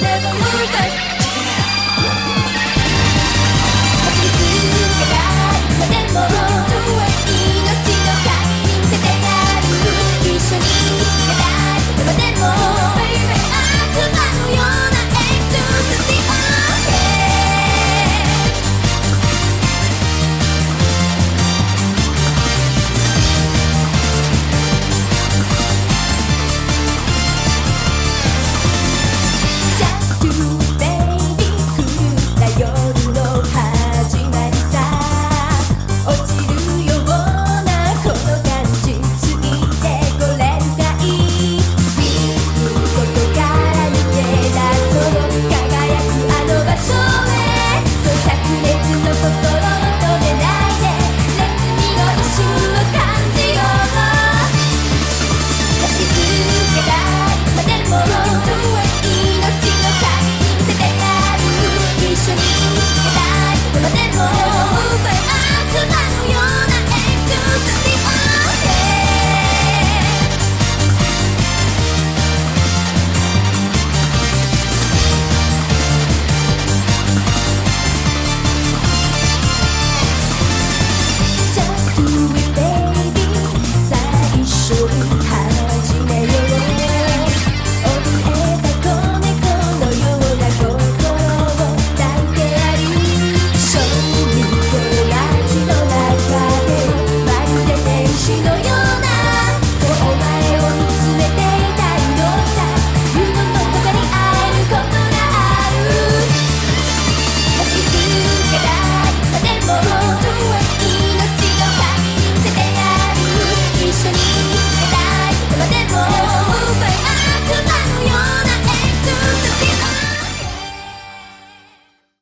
Never lose it.